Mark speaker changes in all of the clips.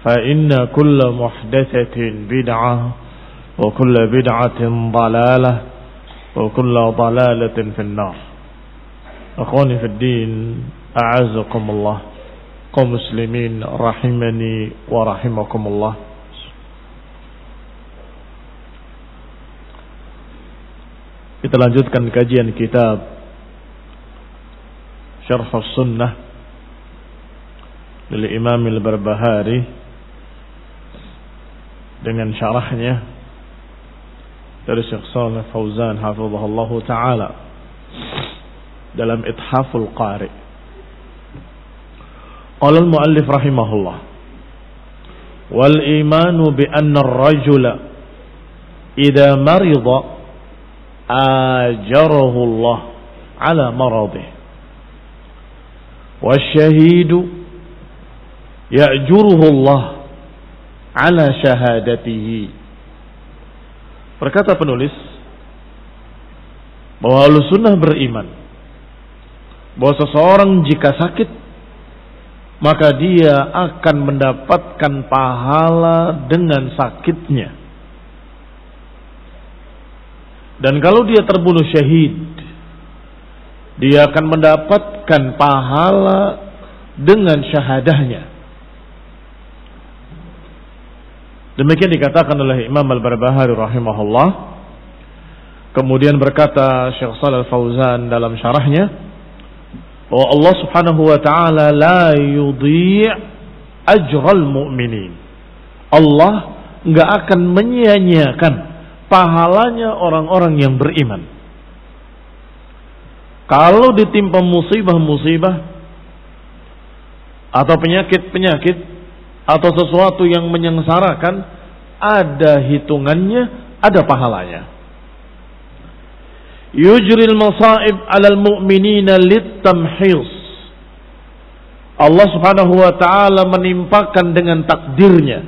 Speaker 1: فإن كل محدثة بدعة وكل بدعة ضلالة وكل ضلالة في النار. أخواني في الدين أعزكم الله. قوم مسلمين رحمني ورحمكم الله. Kita lanjutkan kajian kitab Syarh Sunnah dari Imam Al-Barbahari. Dengan syarahnya dari Syekh Saleh Fauzan hafizahullah taala dalam Ithaful Qari. Qala al-muallif rahimahullah wal imanu bi anna ar-rajula idza marida ajarahu Allah ala maradihi والشهيد يأجره الله ala syahadatihi. Berkata penulis bahwa ahlu sunnah beriman bahwa seseorang jika sakit maka dia akan mendapatkan pahala dengan sakitnya. Dan kalau dia terbunuh syahid, dia akan mendapatkan pahala dengan syahadahnya. Demikian dikatakan oleh Imam Al-Barbahari rahimahullah. Kemudian berkata Syekh Shalal Fauzan dalam syarahnya bahwa Allah Subhanahu wa taala la yudhi' ajral mu'minin. Allah enggak akan menyia-nyiakan pahalanya orang-orang yang beriman. Kalau ditimpa musibah-musibah atau penyakit-penyakit atau sesuatu yang menyengsarakan, ada hitungannya, ada pahalanya. Yujril masaib 'alal mu'minina litamhis. Allah Subhanahu wa taala menimpakan dengan takdirnya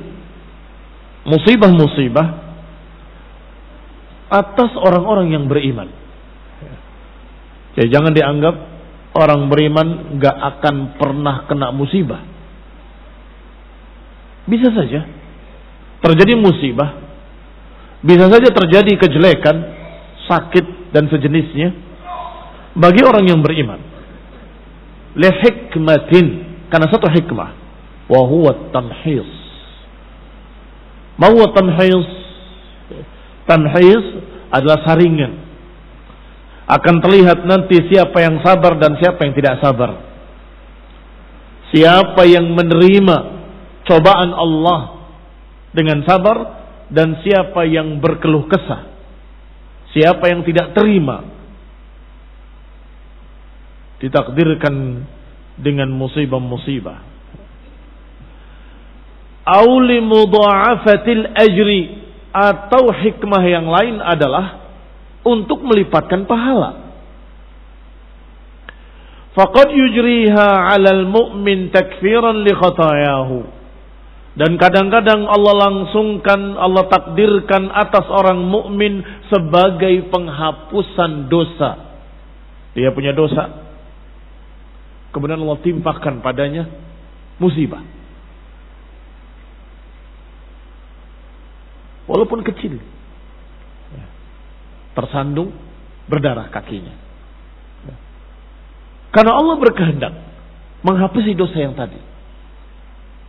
Speaker 1: musibah-musibah atas orang-orang yang beriman. Ya, jangan dianggap orang beriman gak akan pernah kena musibah. Bisa saja terjadi musibah, bisa saja terjadi kejelekan, sakit dan sejenisnya. bagi orang yang beriman. Li hikmatin karena satu hikmah wa huwa tamhis. Ma huwa tamhis? Tamhis adalah saringan. Akan terlihat nanti siapa yang sabar dan siapa yang tidak sabar. Siapa yang menerima cobaan Allah dengan sabar dan siapa yang berkeluh kesah. Siapa yang tidak terima ditakdirkan dengan musibah-musibah. Auli mudha'afatil ajri atau hikmah yang lain adalah untuk melipatkan pahala. Faqad yujriha 'alal mu'min takfiran li khatayahu. Dan kadang-kadang Allah langsungkan, Allah takdirkan atas orang mukmin sebagai penghapusan dosa. Dia punya dosa. Kemudian Allah timpakan padanya musibah. Walaupun kecil. Tersandung, berdarah kakinya. Karena Allah berkehendak menghapusi dosa yang tadi.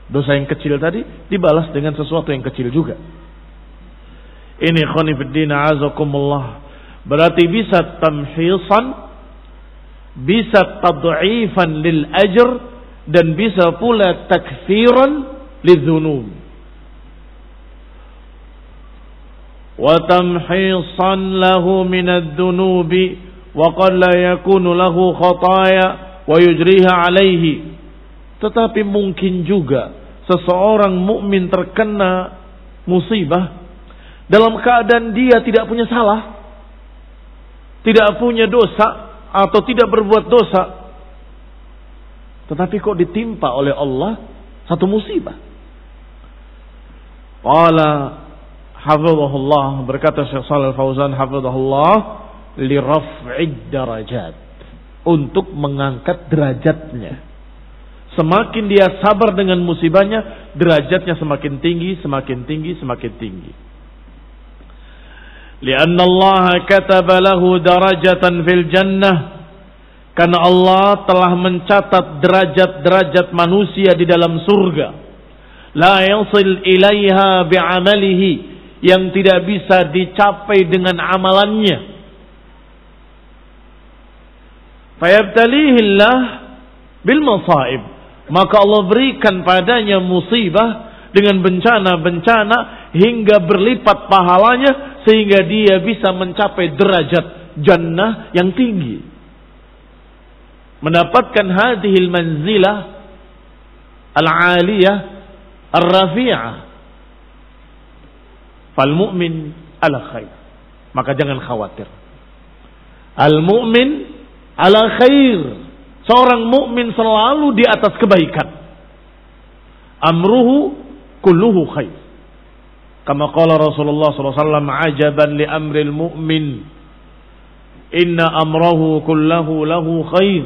Speaker 1: Dosa yang kecil tadi dibalas dengan sesuatu yang kecil juga. Ini khonifuddin azakumullah. Berarti bisa tamhisan, bisa tad'ifan lil ajr, dan bisa pula takfiran lidzunub. Wa tamhisan lahu min ad-dunubi wa qad la yakunu lahu khataya wa yujriha alaihi tetapi mungkin juga seseorang mukmin terkena musibah dalam keadaan dia tidak punya salah, tidak punya dosa atau tidak berbuat dosa. Tetapi kok ditimpa oleh Allah satu musibah. Qala hafizahullah berkata Syekh Shalal Fauzan hafizahullah li raf'id darajat untuk mengangkat derajatnya. Semakin dia sabar dengan musibahnya, derajatnya semakin tinggi, semakin tinggi, semakin tinggi. Lianna Allah kataba lahu darajatan fil jannah. Karena Allah telah mencatat derajat-derajat manusia di dalam surga. La yasil ilaiha bi'amalihi. Yang tidak bisa dicapai dengan amalannya. Fayabtalihillah bil masaib maka Allah berikan padanya musibah dengan bencana-bencana hingga berlipat pahalanya sehingga dia bisa mencapai derajat jannah yang tinggi. Mendapatkan hadhil manzilah al-aliyah ar-rafi'ah. Fal mu'min ala khair. Maka jangan khawatir. Al mu'min ala khair Seorang mukmin selalu di atas kebaikan. Amruhu kulluhu khair. Kama qala Rasulullah SAW ajaban li amril mu'min. Inna amrahu kullahu lahu khair.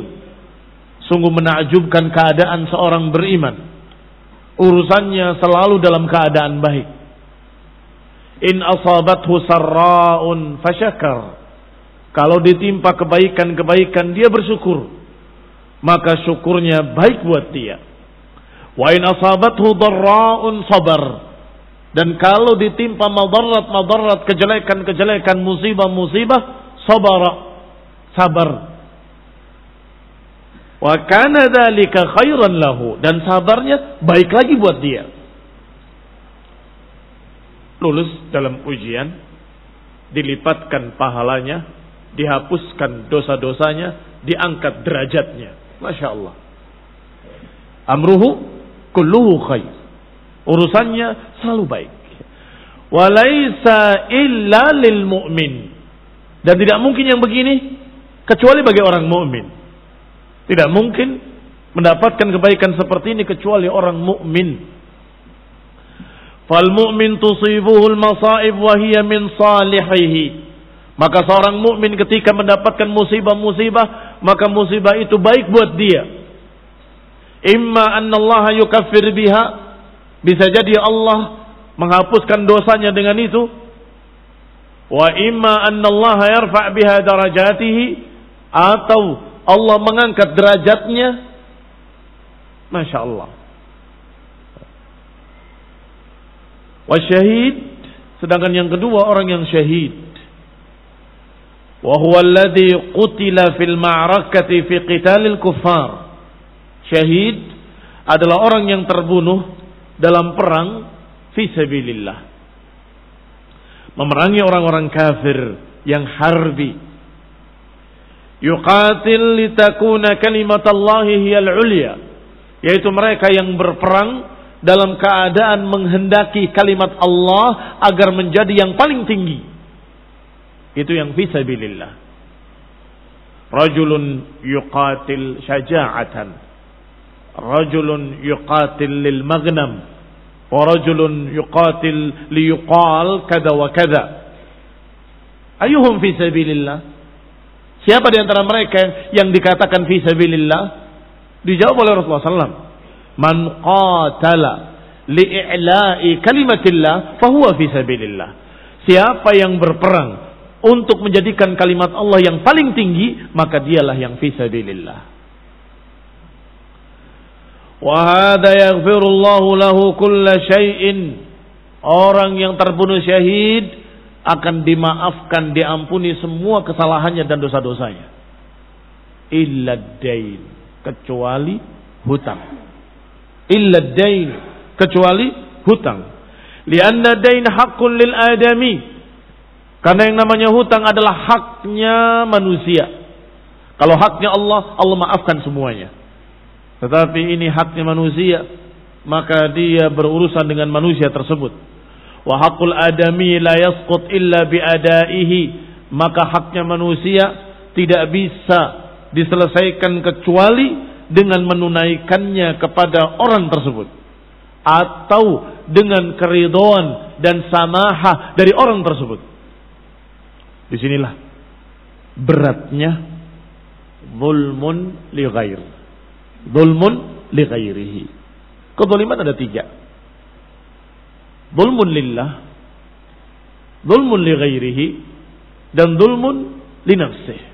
Speaker 1: Sungguh menakjubkan keadaan seorang beriman. Urusannya selalu dalam keadaan baik. In asabathu sarra'un fashakar. Kalau ditimpa kebaikan-kebaikan dia bersyukur maka syukurnya baik buat dia. Wa in asabathu dharra'un sabar. Dan kalau ditimpa madarat-madarat, kejelekan-kejelekan, musibah-musibah, sabar. Sabar. Wa kana dzalika khairan lahu dan sabarnya baik lagi buat dia. Lulus dalam ujian, dilipatkan pahalanya, dihapuskan dosa-dosanya, diangkat derajatnya. Masya Allah. Amruhu kulluhu khair. Urusannya selalu baik. Walaysa illa lil mu'min. Dan tidak mungkin yang begini kecuali bagi orang mukmin. Tidak mungkin mendapatkan kebaikan seperti ini kecuali orang mukmin. Fal mu'min tusibuhul masaib wa hiya min salihihi. Maka seorang mukmin ketika mendapatkan musibah-musibah, maka musibah itu baik buat dia. Imma annallaha yukaffir biha, bisa jadi Allah menghapuskan dosanya dengan itu. Wa imma annallaha yarfa' biha darajatihi, atau Allah mengangkat derajatnya, masya Allah. Wasyahid, sedangkan yang kedua orang yang syahid. Wahuwa alladhi qutila fil ma'rakati fi qitalil kuffar. Syahid adalah orang yang terbunuh dalam perang fi sabilillah. Memerangi orang-orang kafir yang harbi. Yuqatil litakuna kalimatallahi hiyal ulya. Yaitu mereka yang berperang dalam keadaan menghendaki kalimat Allah agar menjadi yang paling tinggi. Itu yang fisabilillah. Rajulun yuqatil syaja'atan. Rajulun yuqatil lil maghnam. Wa rajulun yuqatil liyuqal kada wa kada. Ayuhum fisabilillah. Siapa di antara mereka yang dikatakan fisabilillah? Dijawab oleh Rasulullah SAW man qatala li'i'la'i kalimatillah fahuwa fi sabilillah. Siapa yang berperang untuk menjadikan kalimat Allah yang paling tinggi, maka dialah yang fi sabilillah. Wa hadha yaghfirullahu lahu kulla syai'in. Orang yang terbunuh syahid akan dimaafkan, diampuni semua kesalahannya dan dosa-dosanya. Illa dain, kecuali hutang illa dain kecuali hutang. Lianna dain hakun lil adami. Karena yang namanya hutang adalah haknya manusia. Kalau haknya Allah, Allah maafkan semuanya. Tetapi ini haknya manusia, maka dia berurusan dengan manusia tersebut. Wa hakul adami la yasqut illa biadaihi. Maka haknya manusia tidak bisa diselesaikan kecuali dengan menunaikannya kepada orang tersebut atau dengan keridoan dan samaha dari orang tersebut. Di sinilah beratnya zulmun li ghair. Zulmun li ghairihi. Kezaliman ada tiga. Zulmun lillah, zulmun li ghairihi, dan zulmun li nafsih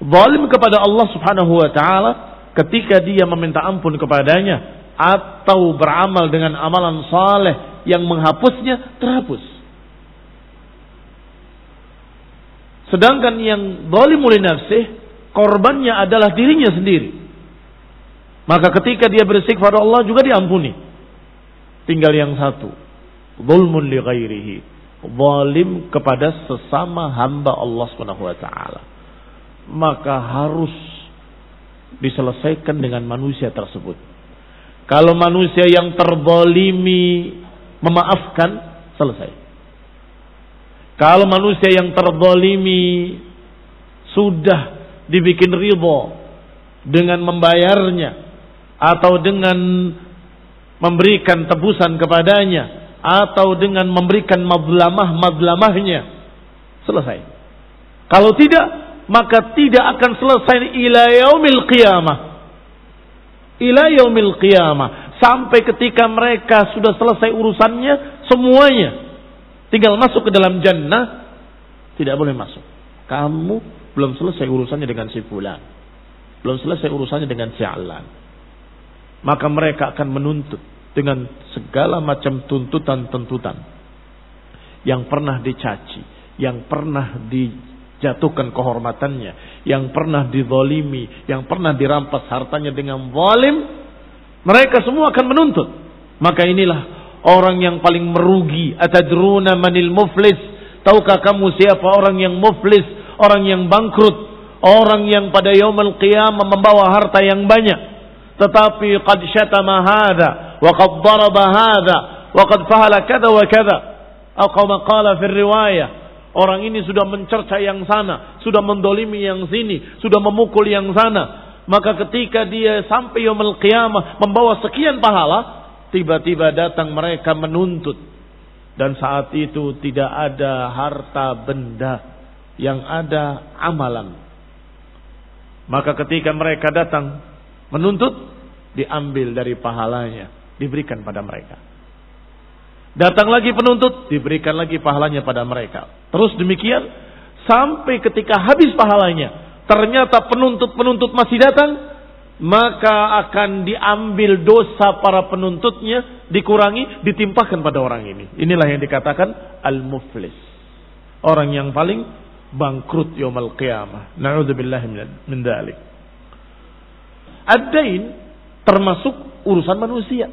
Speaker 1: zalim kepada Allah Subhanahu wa taala ketika dia meminta ampun kepadanya atau beramal dengan amalan saleh yang menghapusnya terhapus. Sedangkan yang zalim li nafsih korbannya adalah dirinya sendiri. Maka ketika dia beristighfar Allah juga diampuni. Tinggal yang satu, zulmun li ghairihi. Zalim kepada sesama hamba Allah Subhanahu wa taala maka harus diselesaikan dengan manusia tersebut. Kalau manusia yang terbolimi memaafkan, selesai. Kalau manusia yang terbolimi sudah dibikin ridho dengan membayarnya atau dengan memberikan tebusan kepadanya atau dengan memberikan madlamah-madlamahnya selesai. Kalau tidak maka tidak akan selesai ila yaumil qiyamah. Ila yaumil qiyamah. Sampai ketika mereka sudah selesai urusannya semuanya. Tinggal masuk ke dalam jannah. Tidak boleh masuk. Kamu belum selesai urusannya dengan si fulan. Belum selesai urusannya dengan si alan. Maka mereka akan menuntut dengan segala macam tuntutan-tuntutan yang pernah dicaci, yang pernah di jatuhkan kehormatannya, yang pernah dizolimi, yang pernah dirampas hartanya dengan zalim, mereka semua akan menuntut. Maka inilah orang yang paling merugi. Atadruna manil muflis. Tahukah kamu siapa orang yang muflis, orang yang bangkrut, orang yang pada yaumul qiyamah membawa harta yang banyak. Tetapi qad syatama hadha, wa qad daraba hadha, wa qad fahala kada wa kada. Atau qala fi riwayah Orang ini sudah mencerca yang sana, sudah mendolimi yang sini, sudah memukul yang sana. Maka ketika dia sampai yaumul qiyamah membawa sekian pahala, tiba-tiba datang mereka menuntut. Dan saat itu tidak ada harta benda, yang ada amalan. Maka ketika mereka datang menuntut, diambil dari pahalanya, diberikan pada mereka. Datang lagi penuntut, diberikan lagi pahalanya pada mereka. Terus demikian sampai ketika habis pahalanya, ternyata penuntut-penuntut masih datang, maka akan diambil dosa para penuntutnya, dikurangi, ditimpahkan pada orang ini. Inilah yang dikatakan al-muflis. Orang yang paling bangkrut yaumul qiyamah. Na'udzubillah min dzalik. Ad-dain termasuk urusan manusia.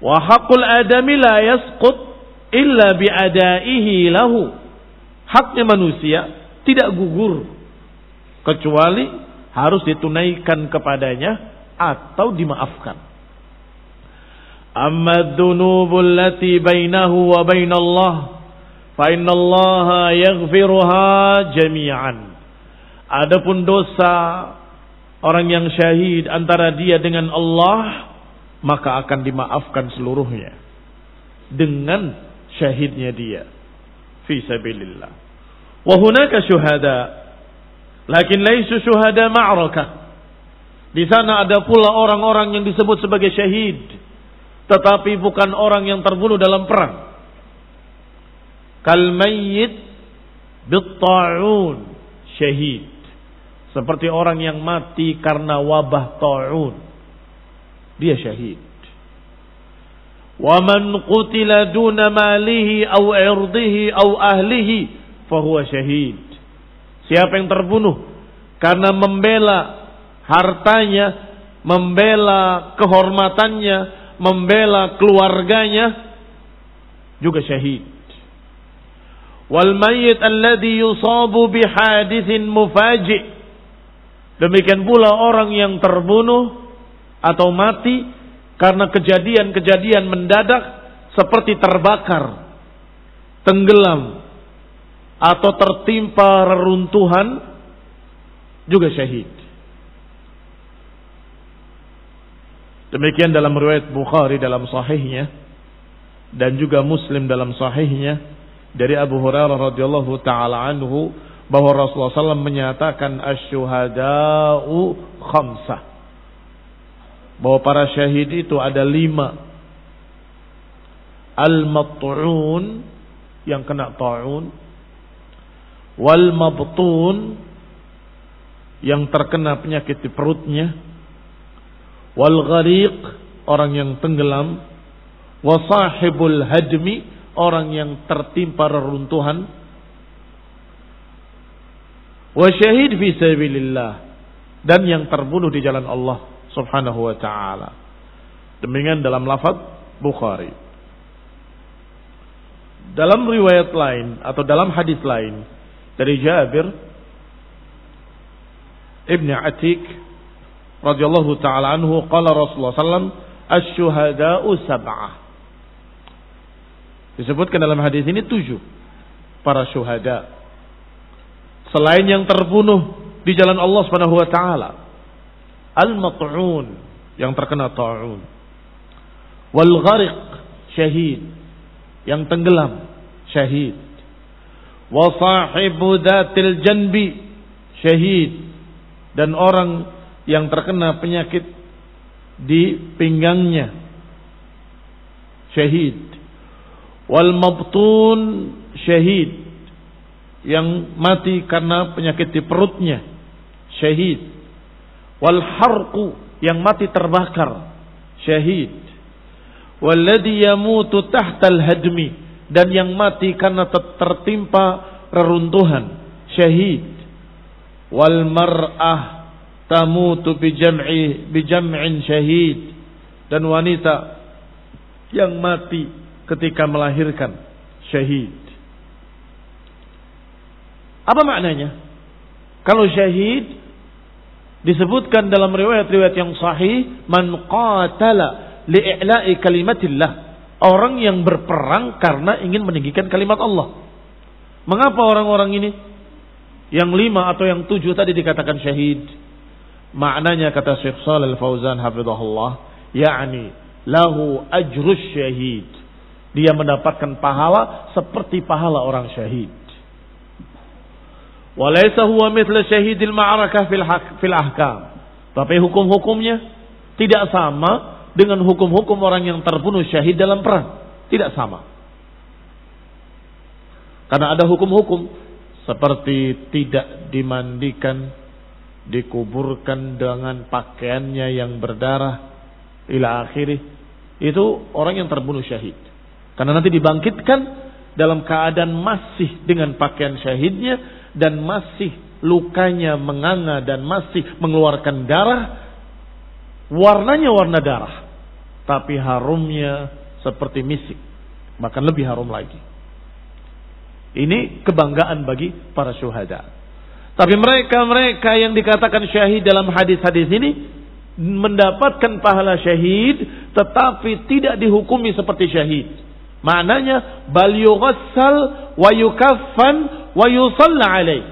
Speaker 1: Wa haqqul adami la yasqut illa bi'adaihi lahu. Haknya manusia tidak gugur kecuali harus ditunaikan kepadanya atau dimaafkan. Amma dzunubul lati bainahu wa bainallah fa innallaha yaghfiruha jami'an. Adapun dosa orang yang syahid antara dia dengan Allah maka akan dimaafkan seluruhnya dengan syahidnya dia fi sabilillah. Wa hunaka syuhada lakin laisu syuhada ma'rakah. Di sana ada pula orang-orang yang disebut sebagai syahid tetapi bukan orang yang terbunuh dalam perang. Kal mayyit bit-ta'un syahid. Seperti orang yang mati karena wabah ta'un dia syahid. Man qutila duna malihi au irdihi au ahlihi fahuwa syahid. Siapa yang terbunuh karena membela hartanya, membela kehormatannya, membela keluarganya juga syahid. Wal mayyit alladhi yusabu bihadithin mufaji' Demikian pula orang yang terbunuh atau mati karena kejadian-kejadian mendadak seperti terbakar, tenggelam, atau tertimpa reruntuhan juga syahid. Demikian dalam riwayat Bukhari dalam sahihnya dan juga Muslim dalam sahihnya dari Abu Hurairah radhiyallahu taala anhu bahwa Rasulullah SAW menyatakan asyuhada'u khamsah bahwa para syahid itu ada lima. Al-mat'un yang kena ta'un. Wal mabtun yang terkena penyakit di perutnya. Wal ghariq orang yang tenggelam. Wa sahibul hadmi orang yang tertimpa reruntuhan. Wa syahid fi sabilillah dan yang terbunuh di jalan Allah subhanahu wa ta'ala. Demikian dalam lafaz Bukhari. Dalam riwayat lain atau dalam hadis lain dari Jabir Ibn Atik radhiyallahu taala anhu qala Rasulullah sallam asy-syuhada'u sab'ah. Disebutkan dalam hadis ini tujuh para syuhada. Selain yang terbunuh di jalan Allah Subhanahu wa taala al-mat'un yang terkena ta'un. Wal ghariq syahid yang tenggelam syahid. Wa sahibu janbi. Syahid. Dan orang yang terkena penyakit di pinggangnya. Syahid. Wal mabtun syahid. Yang mati karena penyakit di perutnya. Syahid. Wal harqu yang mati terbakar. Syahid. Walladhi yamutu tahtal hadmi dan yang mati karena tertimpa reruntuhan syahid. Wal mar'ah tamutu bi jam'i bi jam'in syahid. Dan wanita yang mati ketika melahirkan syahid. Apa maknanya? Kalau syahid Disebutkan dalam riwayat-riwayat yang sahih, man qatala li'i'la'i kalimatillah. Orang yang berperang karena ingin meninggikan kalimat Allah. Mengapa orang-orang ini yang lima atau yang tujuh tadi dikatakan syahid? Maknanya kata Syekh Shalal Fauzan hafizahullah, yakni lahu ajrus syahid. Dia mendapatkan pahala seperti pahala orang syahid. Walaysa huwa mithla syahidil ma'arakah fil, ahkam. Tapi hukum-hukumnya tidak sama dengan hukum-hukum orang yang terbunuh syahid dalam perang. Tidak sama. Karena ada hukum-hukum seperti tidak dimandikan, dikuburkan dengan pakaiannya yang berdarah ila akhirih. Itu orang yang terbunuh syahid. Karena nanti dibangkitkan dalam keadaan masih dengan pakaian syahidnya dan masih lukanya menganga dan masih mengeluarkan darah. Warnanya warna darah. Tapi harumnya seperti misik. Bahkan lebih harum lagi. Ini kebanggaan bagi para syuhada. Tapi mereka-mereka yang dikatakan syahid dalam hadis-hadis ini mendapatkan pahala syahid tetapi tidak dihukumi seperti syahid. Maknanya bal yughassal wa yukaffan wa alaih.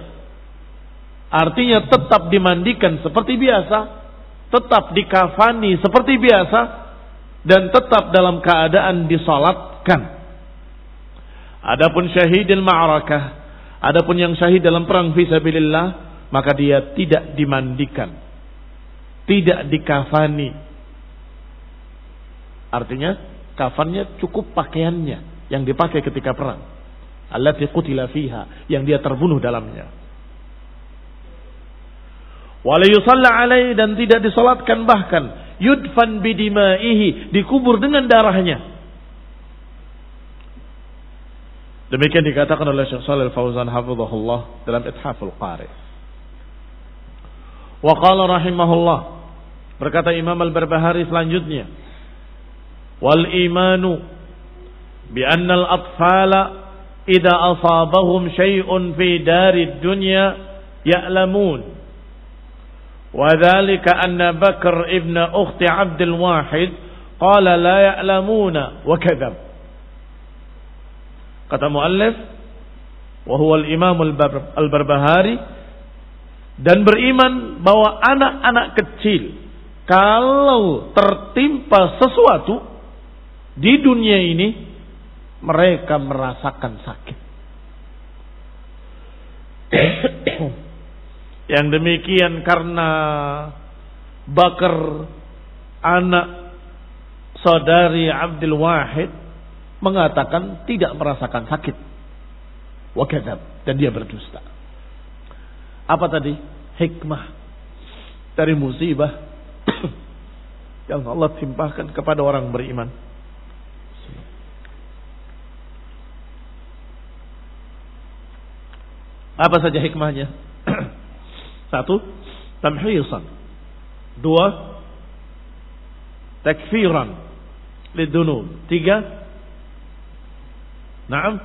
Speaker 1: Artinya tetap dimandikan seperti biasa, tetap dikafani seperti biasa dan tetap dalam keadaan disalatkan. Adapun syahidil ma'rakah, adapun yang syahid dalam perang fisabilillah, maka dia tidak dimandikan. Tidak dikafani. Artinya kafannya cukup pakaiannya yang dipakai ketika perang. Fiha, yang dia terbunuh dalamnya. Wala yusalla alaih dan tidak disolatkan bahkan. Yudfan bidimaihi dikubur dengan darahnya. Demikian dikatakan oleh Syekh Shalal Fauzan hafizahullah dalam Ithaful Qari. Wa qala rahimahullah berkata Imam Al-Barbahari selanjutnya wal imanu bi anna al-atfala idza asabahum syai'un fi darid dunya ya'lamun وذلك أن بكر ابن أخت عبد الواحد قال لا يعلمون وكذب Kata muallif, wa huwa al-Imam al-Barbahari dan beriman bahwa anak-anak kecil kalau tertimpa sesuatu di dunia ini mereka merasakan sakit. Yang demikian karena Bakar anak saudari Abdul Wahid mengatakan tidak merasakan sakit. Wakadab. Dan dia berdusta. Apa tadi? Hikmah dari musibah yang Allah timpahkan kepada orang beriman. Apa saja hikmahnya? Satu, tamhisan. Dua, takfiran lidunub. Tiga, Naam.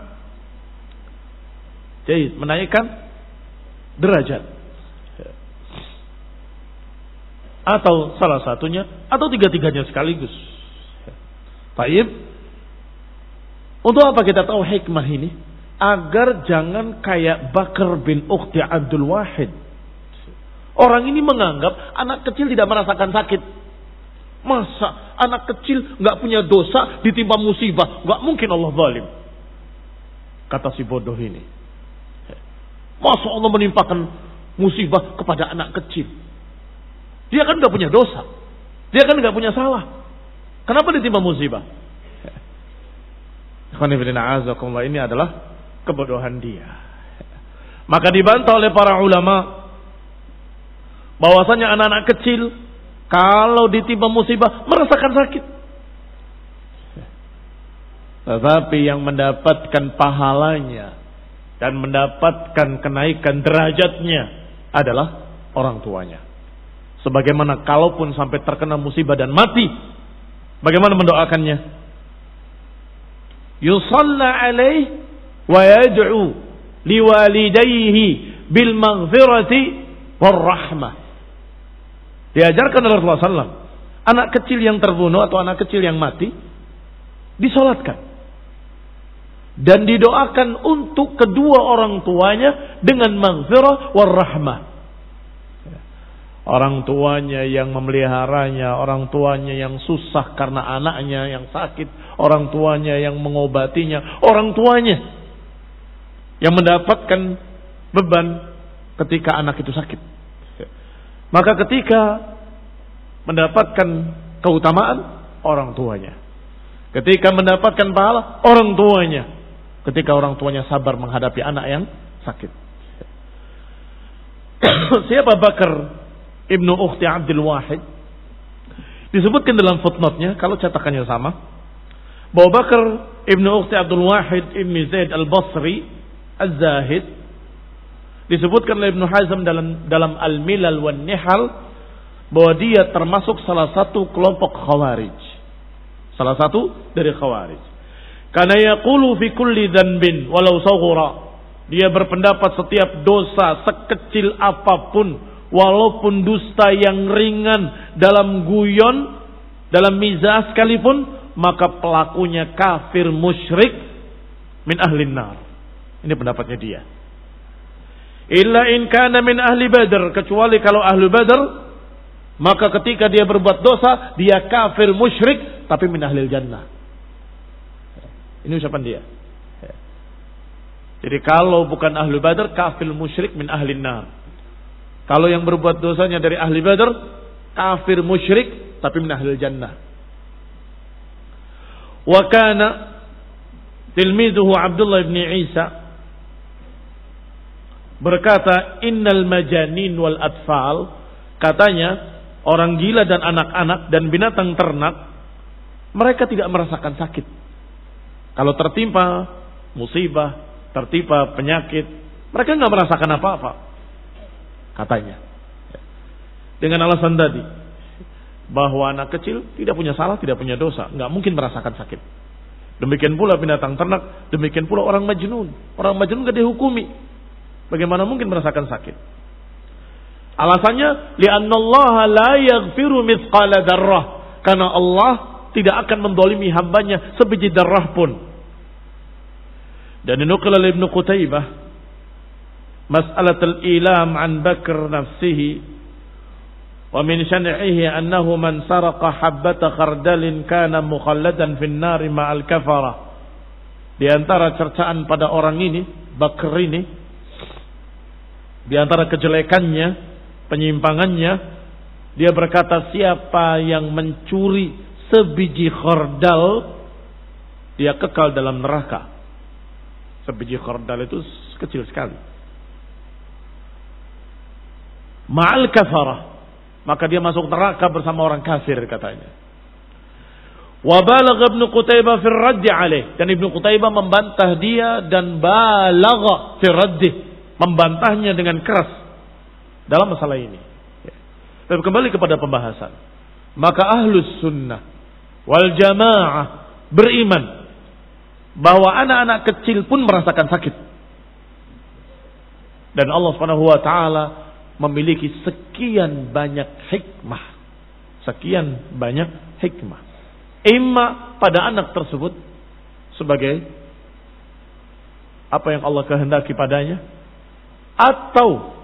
Speaker 1: Jadi menaikkan derajat. Atau salah satunya atau tiga-tiganya sekaligus. Baik. Untuk apa kita tahu hikmah ini? Agar jangan kayak Bakar bin Ukhti Abdul Wahid. Orang ini menganggap anak kecil tidak merasakan sakit. Masa anak kecil nggak punya dosa ditimpa musibah? Nggak mungkin Allah zalim. Kata si bodoh ini. Masa Allah menimpakan musibah kepada anak kecil? Dia kan gak punya dosa. Dia kan gak punya salah. Kenapa ditimpa musibah? Ini adalah kebodohan dia. Maka dibantah oleh para ulama bahwasanya anak-anak kecil kalau ditimpa musibah merasakan sakit. Tetapi yang mendapatkan pahalanya dan mendapatkan kenaikan derajatnya adalah orang tuanya. Sebagaimana kalaupun sampai terkena musibah dan mati, bagaimana mendoakannya? Yusalla alaih wa yad'u liwalidayhi bil maghfirati war rahmah. Diajarkan oleh Rasulullah SAW. Anak kecil yang terbunuh atau anak kecil yang mati disolatkan dan didoakan untuk kedua orang tuanya dengan maghfirah war rahmah. Orang tuanya yang memeliharanya, orang tuanya yang susah karena anaknya yang sakit, orang tuanya yang mengobatinya, orang tuanya yang mendapatkan beban ketika anak itu sakit. Maka ketika mendapatkan keutamaan orang tuanya. Ketika mendapatkan pahala orang tuanya ketika orang tuanya sabar menghadapi anak yang sakit. Siapa Bakar Ibnu Ukhti Abdul Wahid? Disebutkan dalam footnote-nya, kalau cetakannya sama, bahwa Bakar Ibnu Ukhti Abdul Wahid Ibnu Zaid Al-Basri Az-Zahid disebutkan oleh Ibnu Hazm dalam dalam Al-Milal wan Nihal bahwa dia termasuk salah satu kelompok Khawarij. Salah satu dari Khawarij. Karena yaqulu fi kulli dhanbin walau saghura. Dia berpendapat setiap dosa sekecil apa pun walaupun dusta yang ringan dalam guyon dalam mizah sekalipun maka pelakunya kafir musyrik min ahli nar. Ini pendapatnya dia. Illa in kana min ahli badr kecuali kalau ahli badr maka ketika dia berbuat dosa dia kafir musyrik tapi min ahli jannah. Ini ucapan dia. Jadi kalau bukan ahli badar, kafir musyrik min ahli nar. Kalau yang berbuat dosanya dari ahli badar, kafir musyrik tapi min ahli jannah. Wa kana tilmiduhu Abdullah ibn Isa berkata innal majanin wal atfal katanya orang gila dan anak-anak dan binatang ternak mereka tidak merasakan sakit kalau tertimpa musibah, tertimpa penyakit, mereka nggak merasakan apa-apa. Katanya. Dengan alasan tadi bahwa anak kecil tidak punya salah, tidak punya dosa, nggak mungkin merasakan sakit. Demikian pula binatang ternak, demikian pula orang majnun. Orang majnun gak dihukumi. Bagaimana mungkin merasakan sakit? Alasannya, li'annallaha la yaghfiru mithqala darrah. Karena Allah tidak akan mendolimi hambanya sebiji darah pun. Dan dinukil oleh Ibn Qutaybah Mas'alat al-ilam an Bakr nafsihi wa min syan'ihi annahu man saraqa habbata khardalin kana mukhalladan fin nari ma'al kafara. Di antara cercaan pada orang ini, Bakr ini, di antara kejelekannya, penyimpangannya, dia berkata siapa yang mencuri sebiji khordal dia kekal dalam neraka. Sebiji khordal itu kecil sekali. Ma'al kafarah. Maka dia masuk neraka bersama orang kafir katanya. Wa balagha Ibnu Qutaibah fi raddi alaih dan Ibnu Qutaibah membantah dia dan balagha fi raddi membantahnya dengan keras dalam masalah ini. Dan kembali kepada pembahasan. Maka ahlus sunnah wal jamaah beriman bahwa anak-anak kecil pun merasakan sakit. Dan Allah Subhanahu wa taala memiliki sekian banyak hikmah. Sekian banyak hikmah. Imma pada anak tersebut sebagai apa yang Allah kehendaki padanya atau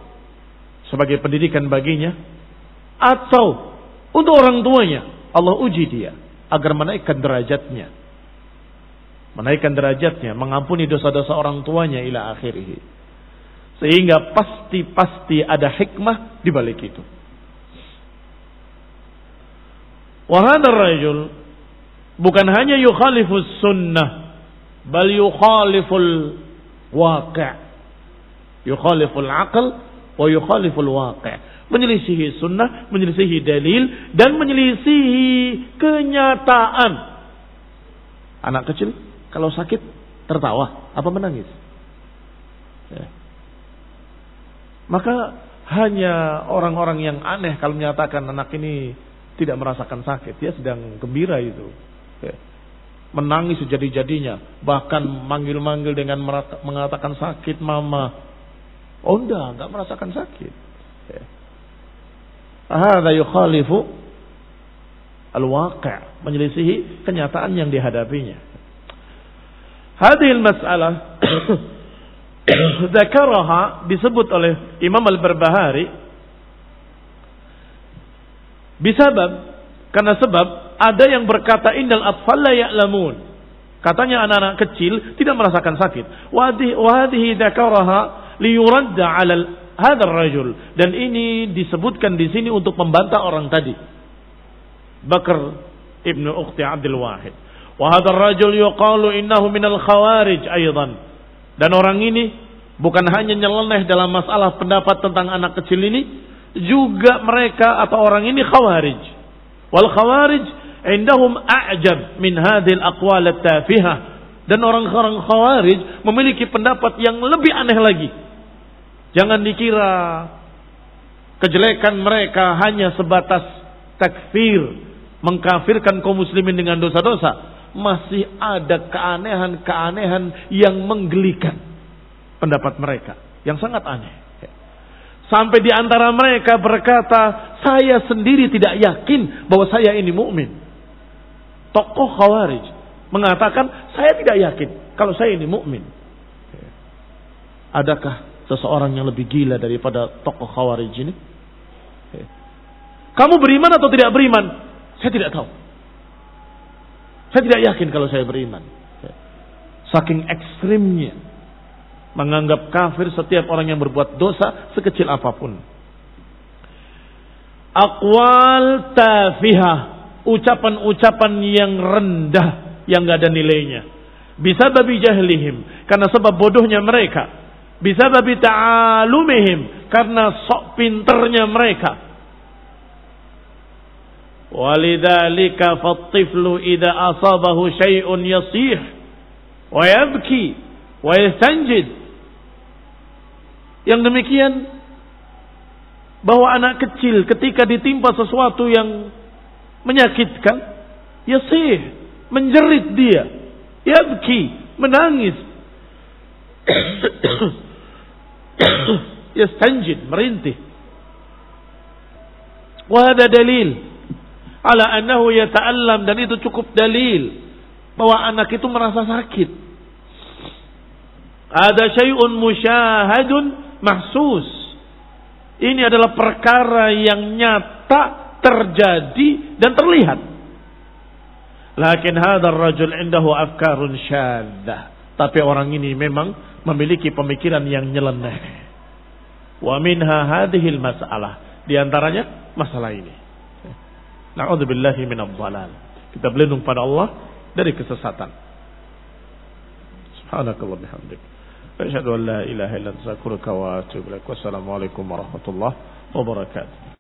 Speaker 1: sebagai pendidikan baginya atau untuk orang tuanya Allah uji dia agar menaikkan derajatnya. Menaikkan derajatnya, mengampuni dosa-dosa orang tuanya ila akhirih. Sehingga pasti-pasti ada hikmah di balik itu. Wahada rajul bukan hanya yukhalifus sunnah, bal yukhaliful waqi'. Yukhaliful aql wa yukhaliful waqi' menyelisihi sunnah, menyelisihi dalil, dan menyelisihi kenyataan. Anak kecil kalau sakit tertawa apa menangis? Ya. Maka hanya orang-orang yang aneh kalau menyatakan anak ini tidak merasakan sakit, dia sedang gembira itu. Ya. Menangis sejadi-jadinya, bahkan manggil-manggil dengan mengatakan sakit mama. Oh enggak, enggak merasakan sakit. Ya. Hada yukhalifu al-waqi' menyelisihi kenyataan yang dihadapinya. Hadil masalah Zakaraha disebut oleh Imam Al-Barbahari bisabab karena sebab ada yang berkata innal atfal la ya'lamun. Katanya anak-anak kecil tidak merasakan sakit. Wadhi wadhi dzakaraha liyuradda 'ala hadar rajul dan ini disebutkan di sini untuk membantah orang tadi. Bakar ibnu Ukhti Abdul Wahid. Wa hadzal rajul yuqalu innahu minal khawarij aidan. Dan orang ini bukan hanya nyeleneh dalam masalah pendapat tentang anak kecil ini, juga mereka atau orang ini khawarij. Wal khawarij indahum a'jab min hadhil aqwal at-tafihah. Dan orang-orang khawarij memiliki pendapat yang lebih aneh lagi. Jangan dikira kejelekan mereka hanya sebatas takfir, mengkafirkan kaum muslimin dengan dosa-dosa. Masih ada keanehan-keanehan yang menggelikan pendapat mereka. Yang sangat aneh. Sampai di antara mereka berkata, saya sendiri tidak yakin bahwa saya ini mukmin. Tokoh Khawarij mengatakan, saya tidak yakin kalau saya ini mukmin. Adakah seseorang yang lebih gila daripada tokoh Khawarij ini? Kamu beriman atau tidak beriman? Saya tidak tahu. Saya tidak yakin kalau saya beriman. Saking ekstrimnya menganggap kafir setiap orang yang berbuat dosa sekecil apa pun. Akwal tafihah, ucapan-ucapan yang rendah yang gak ada nilainya. Bisa babi jahlihim, karena sebab bodohnya mereka. Bisa babi ta'alumihim, karena sok pinternya mereka. Walidhalika fattiflu idha asabahu syai'un yasih. Wa yabki. Wa yastanjid. Yang demikian bahwa anak kecil ketika ditimpa sesuatu yang menyakitkan, ya sih, menjerit dia, yabki, menangis. Stanjid, merintih. Wahada dalil ala annahu yata'allam dan itu cukup dalil bahwa anak itu merasa sakit. Ada syai'un musyahadun mahsus. Ini adalah perkara yang nyata terjadi dan terlihat. Lakin hadar rajul indahu afkarun syaddah. Tapi orang ini memang memiliki pemikiran yang nyeleneh. Wa minha hadhil masalah. Di antaranya masalah ini. Na'udzubillahi minadhalal. Kita berlindung pada Allah dari kesesatan. Subhanakallah bihamdik. Asyhadu an la ilaha illa anta astaghfiruka wa atubu ilaik. Wassalamualaikum warahmatullahi wabarakatuh.